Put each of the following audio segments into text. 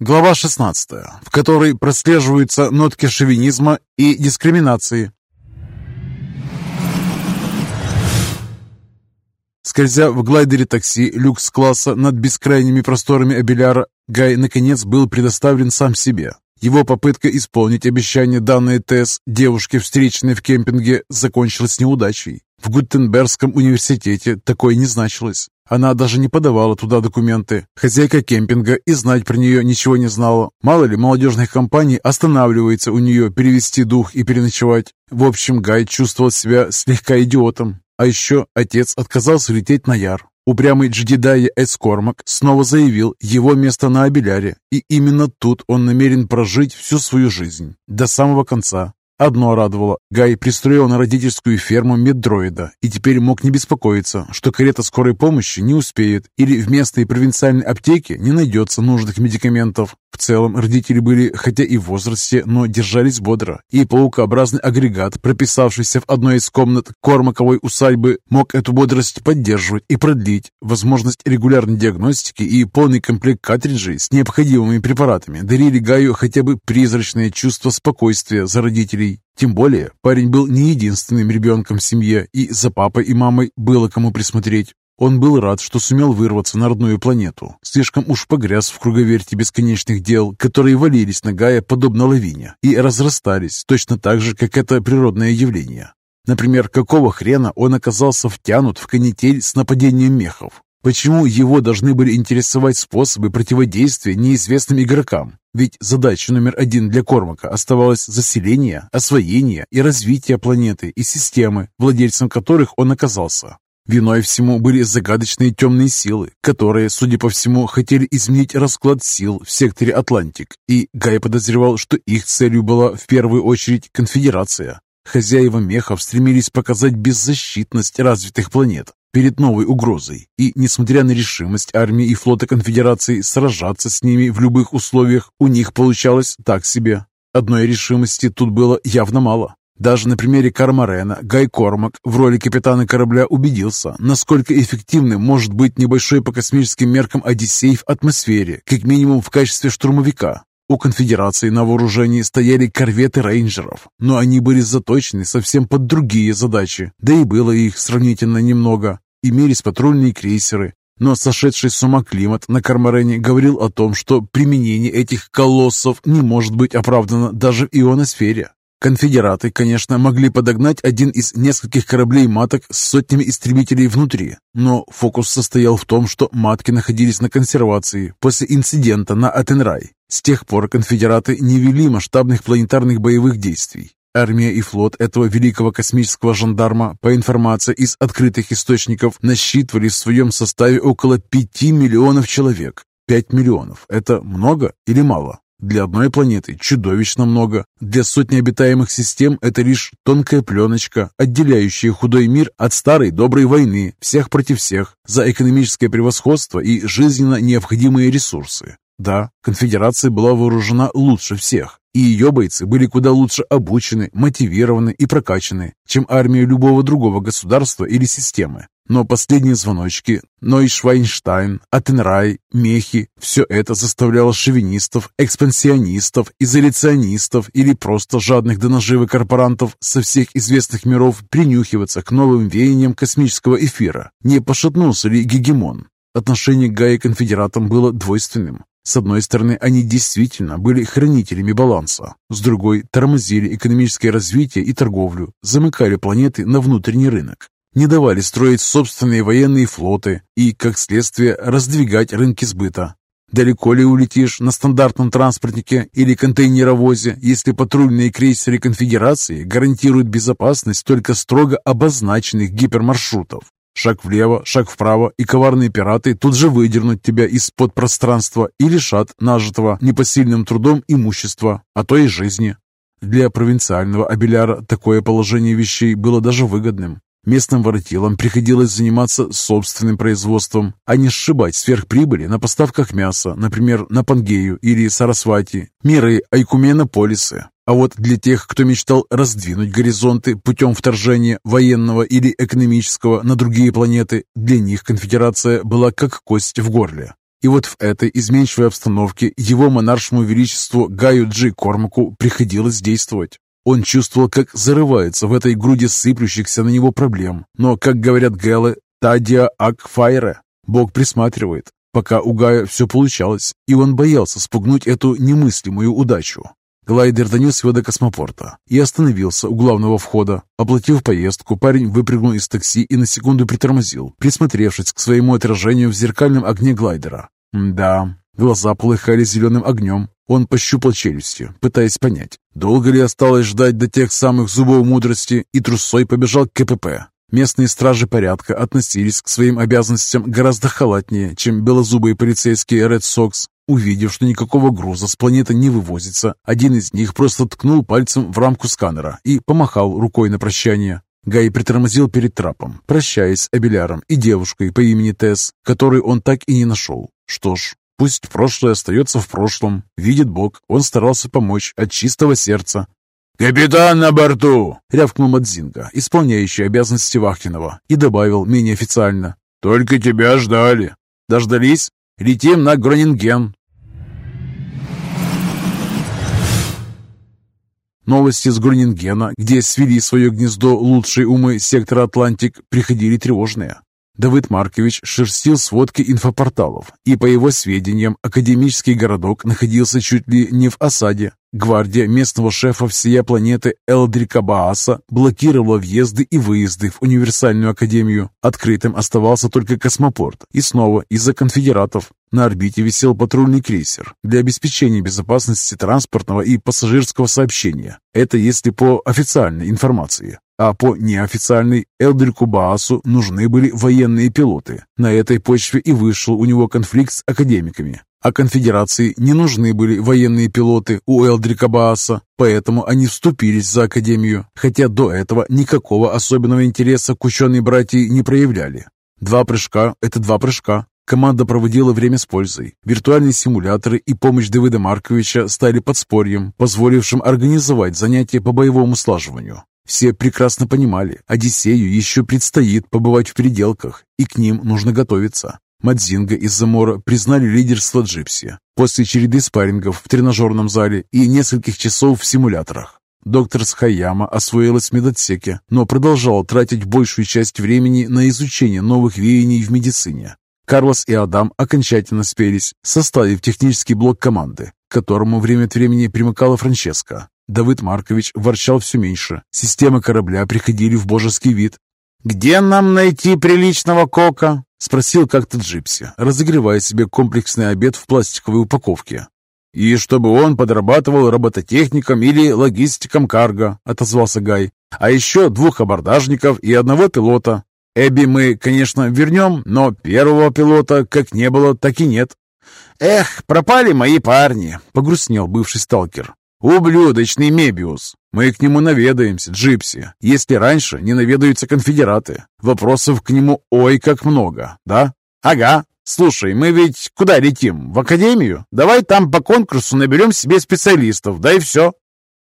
Глава 16, в которой прослеживаются нотки шовинизма и дискриминации. Скользя в глайдере такси люкс-класса над бескрайними просторами Абеляра, Гай наконец был предоставлен сам себе. Его попытка исполнить обещание, данное Тесс, девушке, встреченной в кемпинге, закончилась неудачей. В Гутенбергском университете такое не значилось. Она даже не подавала туда документы. Хозяйка кемпинга и знать про нее ничего не знала. Мало ли молодежных компаний останавливается у нее перевести дух и переночевать. В общем, Гай чувствовал себя слегка идиотом. А еще отец отказался лететь на Яр. Упрямый Джедидайя Эскормак снова заявил его место на Абеляре, и именно тут он намерен прожить всю свою жизнь, до самого конца, Одно радовало. Гай пристроил на родительскую ферму меддроида и теперь мог не беспокоиться, что карета скорой помощи не успеет или в местной провинциальной аптеке не найдется нужных медикаментов. В целом родители были, хотя и в возрасте, но держались бодро, и паукообразный агрегат, прописавшийся в одной из комнат Кормаковой усадьбы, мог эту бодрость поддерживать и продлить. Возможность регулярной диагностики и полный комплект картриджей с необходимыми препаратами дарили Гаю хотя бы призрачное чувство спокойствия за родителей. Тем более, парень был не единственным ребенком в семье, и за папой и мамой было кому присмотреть. Он был рад, что сумел вырваться на родную планету. Слишком уж погряз в круговерте бесконечных дел, которые валились на Гая подобно лавине и разрастались точно так же, как это природное явление. Например, какого хрена он оказался втянут в канитель с нападением мехов? Почему его должны были интересовать способы противодействия неизвестным игрокам? Ведь задача номер один для Кормака оставалась заселение, освоение и развитие планеты и системы, владельцем которых он оказался. Виной всему были загадочные темные силы, которые, судя по всему, хотели изменить расклад сил в секторе Атлантик, и Гай подозревал, что их целью была в первую очередь конфедерация. Хозяева мехов стремились показать беззащитность развитых планет перед новой угрозой, и, несмотря на решимость армии и флота конфедерации сражаться с ними в любых условиях, у них получалось так себе. Одной решимости тут было явно мало. Даже на примере Кармарена Гай Кормак в роли капитана корабля убедился, насколько эффективным может быть небольшой по космическим меркам Одиссей в атмосфере, как минимум в качестве штурмовика. У конфедерации на вооружении стояли корветы рейнджеров, но они были заточены совсем под другие задачи, да и было их сравнительно немного. Имелись патрульные крейсеры, но сошедший с ума климат на Кармарене говорил о том, что применение этих колоссов не может быть оправдано даже в ионосфере. Конфедераты, конечно, могли подогнать один из нескольких кораблей-маток с сотнями истребителей внутри, но фокус состоял в том, что матки находились на консервации после инцидента на Атенрай. С тех пор конфедераты не вели масштабных планетарных боевых действий. Армия и флот этого великого космического жандарма, по информации из открытых источников, насчитывали в своем составе около 5 миллионов человек. 5 миллионов – это много или мало? Для одной планеты чудовищно много. Для сотни обитаемых систем это лишь тонкая пленочка, отделяющая худой мир от старой доброй войны, всех против всех, за экономическое превосходство и жизненно необходимые ресурсы. Да, конфедерация была вооружена лучше всех, и ее бойцы были куда лучше обучены, мотивированы и прокачаны, чем армия любого другого государства или системы. Но последние звоночки, Нойшвайнштайн, Атенрай, Мехи – все это заставляло шовинистов, экспансионистов, изоляционистов или просто жадных до наживы корпорантов со всех известных миров принюхиваться к новым веяниям космического эфира. Не пошатнулся ли гегемон? Отношение Гая к конфедератам было двойственным. С одной стороны, они действительно были хранителями баланса, с другой – тормозили экономическое развитие и торговлю, замыкали планеты на внутренний рынок не давали строить собственные военные флоты и, как следствие, раздвигать рынки сбыта. Далеко ли улетишь на стандартном транспортнике или контейнеровозе, если патрульные крейсеры конфедерации гарантируют безопасность только строго обозначенных гипермаршрутов? Шаг влево, шаг вправо, и коварные пираты тут же выдернут тебя из-под пространства и лишат нажитого непосильным трудом имущества, а то и жизни. Для провинциального абеляра такое положение вещей было даже выгодным. Местным воротилам приходилось заниматься собственным производством, а не сшибать сверхприбыли на поставках мяса, например, на Пангею или Сарасвати, миры Айкумена-полисы. А вот для тех, кто мечтал раздвинуть горизонты путем вторжения военного или экономического на другие планеты, для них конфедерация была как кость в горле. И вот в этой изменчивой обстановке его монаршему величеству Гаю Джи Кормаку приходилось действовать. Он чувствовал, как зарывается в этой груди сыплющихся на него проблем. Но, как говорят гэлы, «тадия ак файре» – Бог присматривает, пока у Гая все получалось, и он боялся спугнуть эту немыслимую удачу. Глайдер донес его до космопорта и остановился у главного входа. Оплатив поездку, парень выпрыгнул из такси и на секунду притормозил, присмотревшись к своему отражению в зеркальном огне глайдера. Да, глаза полыхали зеленым огнем. Он пощупал челюсти, пытаясь понять, долго ли осталось ждать до тех самых зубов мудрости, и трусой побежал к КПП. Местные стражи порядка относились к своим обязанностям гораздо халатнее, чем белозубые полицейские Red Sox. Увидев, что никакого груза с планеты не вывозится, один из них просто ткнул пальцем в рамку сканера и помахал рукой на прощание. Гай притормозил перед трапом, прощаясь с Абеляром и девушкой по имени Тесс, которую он так и не нашел. Что ж, пусть прошлое остается в прошлом. Видит Бог, он старался помочь от чистого сердца. «Капитан на борту!» — рявкнул Мадзинга, исполняющий обязанности вахтенного, и добавил менее официально. «Только тебя ждали». «Дождались? Летим на Гронинген. Новости с Гронингена, где свели свое гнездо лучшие умы сектора Атлантик, приходили тревожные. Давыд Маркович шерстил сводки инфопорталов, и, по его сведениям, академический городок находился чуть ли не в осаде. Гвардия местного шефа всей планеты Элдрика Бааса блокировала въезды и выезды в универсальную академию. Открытым оставался только космопорт. И снова из-за конфедератов. На орбите висел патрульный крейсер для обеспечения безопасности транспортного и пассажирского сообщения. Это если по официальной информации. А по неофициальной Элдрику Баасу нужны были военные пилоты. На этой почве и вышел у него конфликт с академиками. А конфедерации не нужны были военные пилоты у Элдрика Бааса, поэтому они вступились за Академию, хотя до этого никакого особенного интереса к ученой братьи не проявляли. Два прыжка – это два прыжка. Команда проводила время с пользой. Виртуальные симуляторы и помощь Давида Марковича стали подспорьем, позволившим организовать занятия по боевому слаживанию. Все прекрасно понимали, Одиссею еще предстоит побывать в переделках, и к ним нужно готовиться. Мадзинга из Замора признали лидерство Джипси после череды спаррингов в тренажерном зале и нескольких часов в симуляторах. Доктор Схаяма освоилась в медотсеке, но продолжала тратить большую часть времени на изучение новых веяний в медицине. Карлос и Адам окончательно спелись, составив технический блок команды, к которому время от времени примыкала Франческа. Давид Маркович ворчал все меньше. Системы корабля приходили в божеский вид. «Где нам найти приличного кока?» — спросил как-то Джипси, разогревая себе комплексный обед в пластиковой упаковке. «И чтобы он подрабатывал робототехником или логистиком карго», — отозвался Гай. «А еще двух абордажников и одного пилота. Эбби мы, конечно, вернем, но первого пилота как не было, так и нет». «Эх, пропали мои парни», — погрустнел бывший сталкер. «Ублюдочный Мебиус! Мы к нему наведаемся, Джипси, если раньше не наведаются конфедераты. Вопросов к нему ой как много, да? Ага. Слушай, мы ведь куда летим? В академию? Давай там по конкурсу наберем себе специалистов, да и все».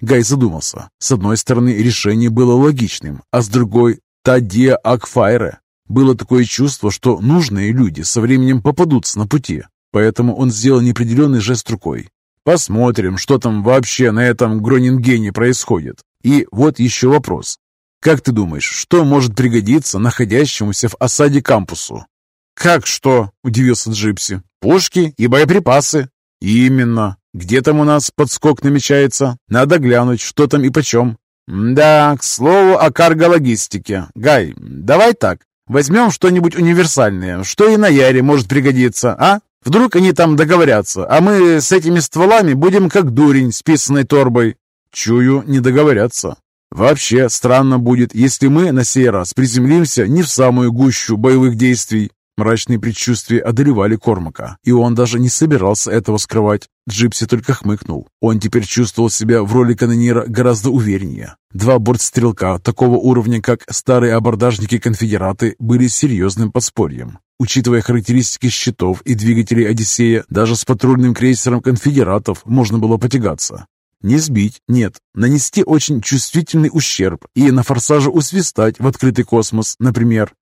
Гай задумался. С одной стороны, решение было логичным, а с другой – Тадия Акфайре. Было такое чувство, что нужные люди со временем попадутся на пути. Поэтому он сделал неопределенный жест рукой. Посмотрим, что там вообще на этом Гронингене происходит. И вот еще вопрос. Как ты думаешь, что может пригодиться находящемуся в осаде кампусу? «Как что?» – удивился Джипси. «Пушки и боеприпасы». «Именно. Где там у нас подскок намечается? Надо глянуть, что там и почем». «Да, к слову о карго-логистике. Гай, давай так. Возьмем что-нибудь универсальное, что и на Яре может пригодиться, а? Вдруг они там договорятся, а мы с этими стволами будем как дурень с писаной торбой. Чую, не договорятся. Вообще, странно будет, если мы на сей раз приземлимся не в самую гущу боевых действий. Мрачные предчувствия одолевали Кормака, и он даже не собирался этого скрывать. Джипси только хмыкнул. Он теперь чувствовал себя в роли канонира гораздо увереннее. Два бортстрелка такого уровня, как старые абордажники-конфедераты, были серьезным подспорьем. Учитывая характеристики щитов и двигателей «Одиссея», даже с патрульным крейсером «Конфедератов» можно было потягаться. Не сбить, нет, нанести очень чувствительный ущерб и на форсаже усвистать в открытый космос, например.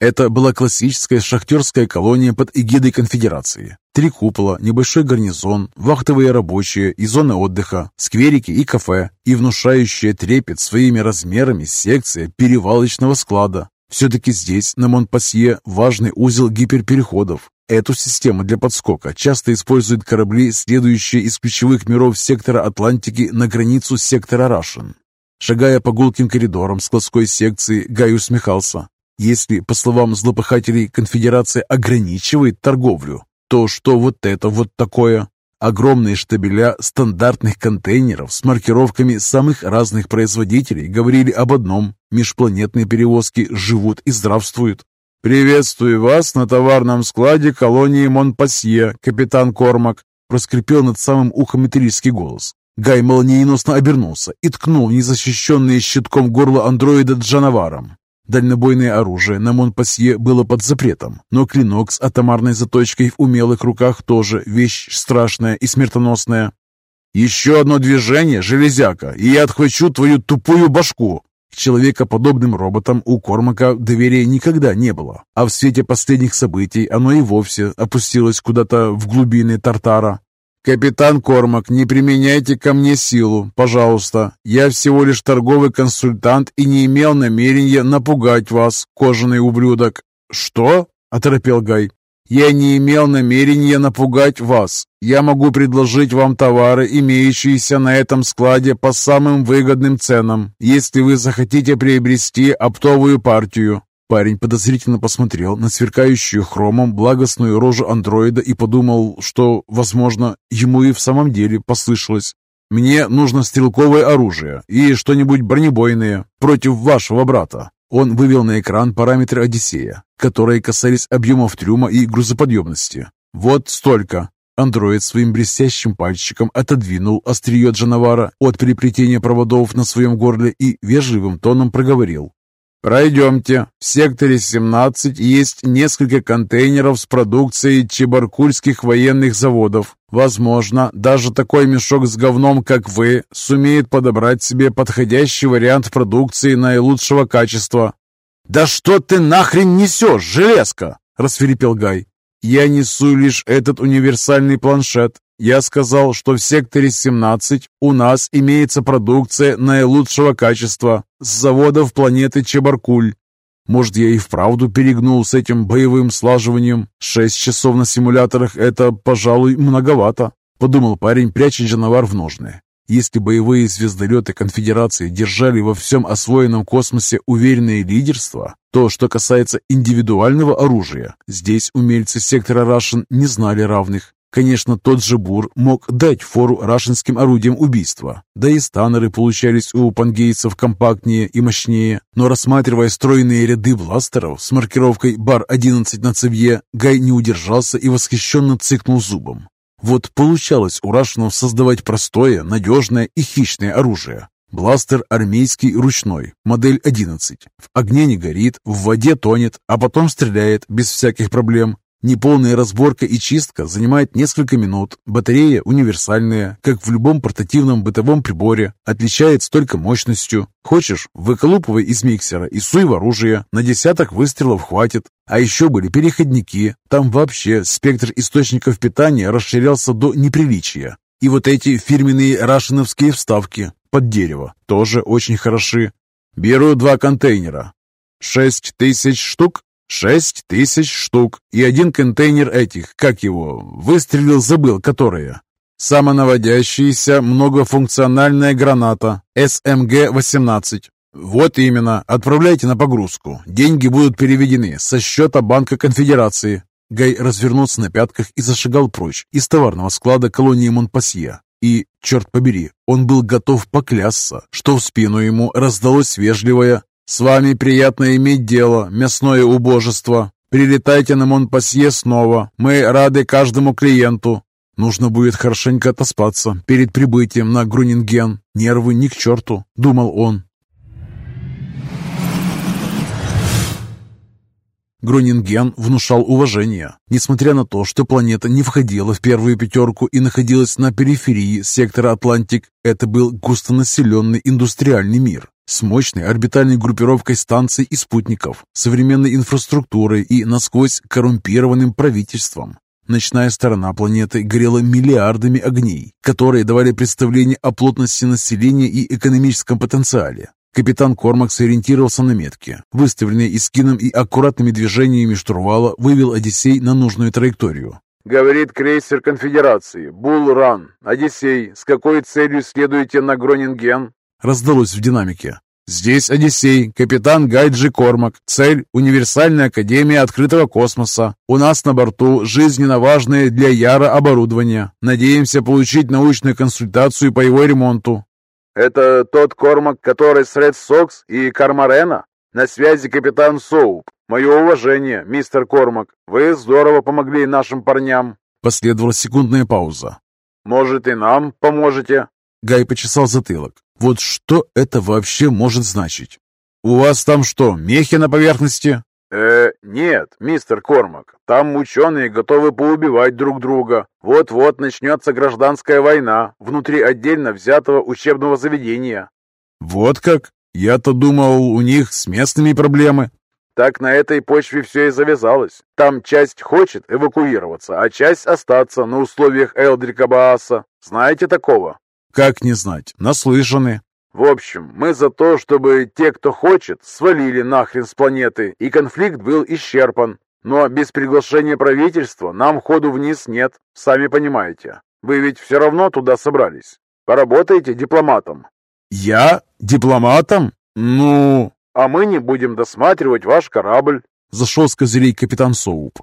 Это была классическая шахтерская колония под эгидой конфедерации. Три купола, небольшой гарнизон, вахтовые рабочие и зоны отдыха, скверики и кафе, и внушающая трепет своими размерами секция перевалочного склада. Все-таки здесь, на Монпасье, важный узел гиперпереходов. Эту систему для подскока часто используют корабли, следующие из ключевых миров сектора Атлантики на границу сектора Рашен. Шагая по гулким коридорам складской секции, Гай усмехался. Если, по словам злопыхателей, конфедерация ограничивает торговлю, то что вот это вот такое? Огромные штабеля стандартных контейнеров с маркировками самых разных производителей говорили об одном – межпланетные перевозки живут и здравствуют. «Приветствую вас на товарном складе колонии Монпасье, капитан Кормак», проскрипел над самым ухом металлический голос. Гай молниеносно обернулся и ткнул незащищенные щитком горло андроида Джанаваром. Дальнобойное оружие на Монпасье было под запретом, но клинок с атомарной заточкой в умелых руках тоже вещь страшная и смертоносная. «Еще одно движение, железяка, и я отхвачу твою тупую башку!» К человекоподобным роботам у Кормака доверия никогда не было, а в свете последних событий оно и вовсе опустилось куда-то в глубины Тартара. «Капитан Кормак, не применяйте ко мне силу, пожалуйста. Я всего лишь торговый консультант и не имел намерения напугать вас, кожаный ублюдок». «Что?» – оторопел Гай. «Я не имел намерения напугать вас. Я могу предложить вам товары, имеющиеся на этом складе по самым выгодным ценам, если вы захотите приобрести оптовую партию. Парень подозрительно посмотрел на сверкающую хромом благостную рожу андроида и подумал, что, возможно, ему и в самом деле послышалось. «Мне нужно стрелковое оружие и что-нибудь бронебойное против вашего брата». Он вывел на экран параметры Одиссея, которые касались объемов трюма и грузоподъемности. «Вот столько». Андроид своим блестящим пальчиком отодвинул острие Джанавара от переплетения проводов на своем горле и вежливым тоном проговорил. «Пройдемте. В секторе 17 есть несколько контейнеров с продукцией чебаркульских военных заводов. Возможно, даже такой мешок с говном, как вы, сумеет подобрать себе подходящий вариант продукции наилучшего качества». «Да что ты нахрен несешь, железка?» – расфилипел Гай. «Я несу лишь этот универсальный планшет. Я сказал, что в секторе 17 у нас имеется продукция наилучшего качества с заводов планеты Чебаркуль. Может, я и вправду перегнул с этим боевым слаживанием. Шесть часов на симуляторах – это, пожалуй, многовато, подумал парень, пряча Джанавар в ножны. Если боевые звездолеты конфедерации держали во всем освоенном космосе уверенное лидерство, то, что касается индивидуального оружия, здесь умельцы сектора Рашен не знали равных. Конечно, тот же Бур мог дать фору рашинским орудиям убийства, да и станеры получались у пангейцев компактнее и мощнее, но рассматривая стройные ряды бластеров с маркировкой «Бар-11» на цевье, Гай не удержался и восхищенно цыкнул зубом. Вот получалось у рашинов создавать простое, надежное и хищное оружие. Бластер армейский ручной, модель 11. В огне не горит, в воде тонет, а потом стреляет без всяких проблем. Неполная разборка и чистка занимает несколько минут. Батарея универсальная, как в любом портативном бытовом приборе, отличается только мощностью. Хочешь, выколупывай из миксера и суй в оружие, на десяток выстрелов хватит. А еще были переходники, там вообще спектр источников питания расширялся до неприличия. И вот эти фирменные рашиновские вставки под дерево тоже очень хороши. Беру два контейнера. Шесть тысяч штук Шесть тысяч штук и один контейнер этих, как его, выстрелил, забыл, которые. Самонаводящаяся многофункциональная граната СМГ-18. Вот именно, отправляйте на погрузку. Деньги будут переведены со счета Банка Конфедерации. Гай развернулся на пятках и зашагал прочь из товарного склада колонии Монпасье. И, черт побери, он был готов поклясться, что в спину ему раздалось вежливое «С вами приятно иметь дело, мясное убожество. Прилетайте на Монпасье снова. Мы рады каждому клиенту». Нужно будет хорошенько отоспаться перед прибытием на Грунинген. Нервы ни к черту, думал он. Грунинген внушал уважение, несмотря на то, что планета не входила в первую пятерку и находилась на периферии сектора Атлантик. Это был густонаселенный индустриальный мир с мощной орбитальной группировкой станций и спутников, современной инфраструктурой и насквозь коррумпированным правительством. Ночная сторона планеты горела миллиардами огней, которые давали представление о плотности населения и экономическом потенциале. Капитан Кормак сориентировался на метке, выставленной Искином и аккуратными движениями штурвала вывел Одиссей на нужную траекторию. «Говорит крейсер конфедерации. Булл Ран. Одиссей, с какой целью следуете на Гронинген?» Раздалось в динамике. «Здесь Одиссей, капитан Гайджи Кормак. Цель – универсальная академия открытого космоса. У нас на борту жизненно важное для Яра оборудование. Надеемся получить научную консультацию по его ремонту». «Это тот Кормак, который с Ред Сокс и Кармарена? На связи капитан Соуп. Мое уважение, мистер Кормак. Вы здорово помогли нашим парням». Последовала секундная пауза. «Может, и нам поможете?» Гай почесал затылок. Вот что это вообще может значить? У вас там что, мехи на поверхности? Э, нет, мистер Кормак. Там ученые готовы поубивать друг друга. Вот-вот начнется гражданская война внутри отдельно взятого учебного заведения. Вот как? Я-то думал, у них с местными проблемы. Так на этой почве все и завязалось. Там часть хочет эвакуироваться, а часть остаться на условиях Элдрика Бааса. Знаете такого? Как не знать, наслышаны. В общем, мы за то, чтобы те, кто хочет, свалили нахрен с планеты, и конфликт был исчерпан. Но без приглашения правительства нам ходу вниз нет, сами понимаете. Вы ведь все равно туда собрались. Поработаете дипломатом. Я? Дипломатом? Ну... А мы не будем досматривать ваш корабль. Зашел с козырей капитан Соуп.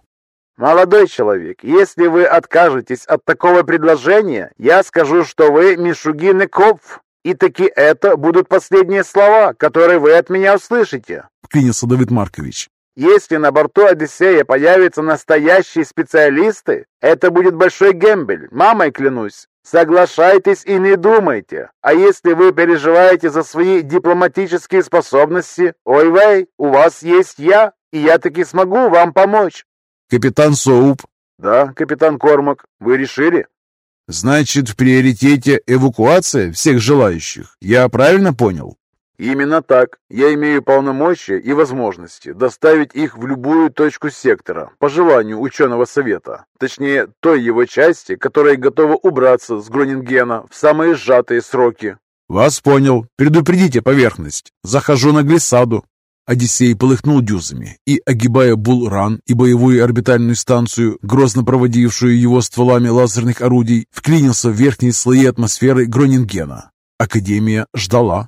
«Молодой человек, если вы откажетесь от такого предложения, я скажу, что вы Мишугин Копф, и таки это будут последние слова, которые вы от меня услышите», — вклинился Давид Маркович. «Если на борту Одиссея появятся настоящие специалисты, это будет большой гембель, мамой клянусь. Соглашайтесь и не думайте. А если вы переживаете за свои дипломатические способности, ой-вей, у вас есть я, и я таки смогу вам помочь». «Капитан Соуп». «Да, капитан Кормак. Вы решили?» «Значит, в приоритете эвакуация всех желающих. Я правильно понял?» «Именно так. Я имею полномочия и возможности доставить их в любую точку сектора, по желанию ученого совета. Точнее, той его части, которая готова убраться с Гронингена в самые сжатые сроки». «Вас понял. Предупредите поверхность. Захожу на глиссаду. Одиссей полыхнул дюзами и, огибая Булран и боевую орбитальную станцию, грозно проводившую его стволами лазерных орудий, вклинился в верхние слои атмосферы Гронингена. Академия ждала.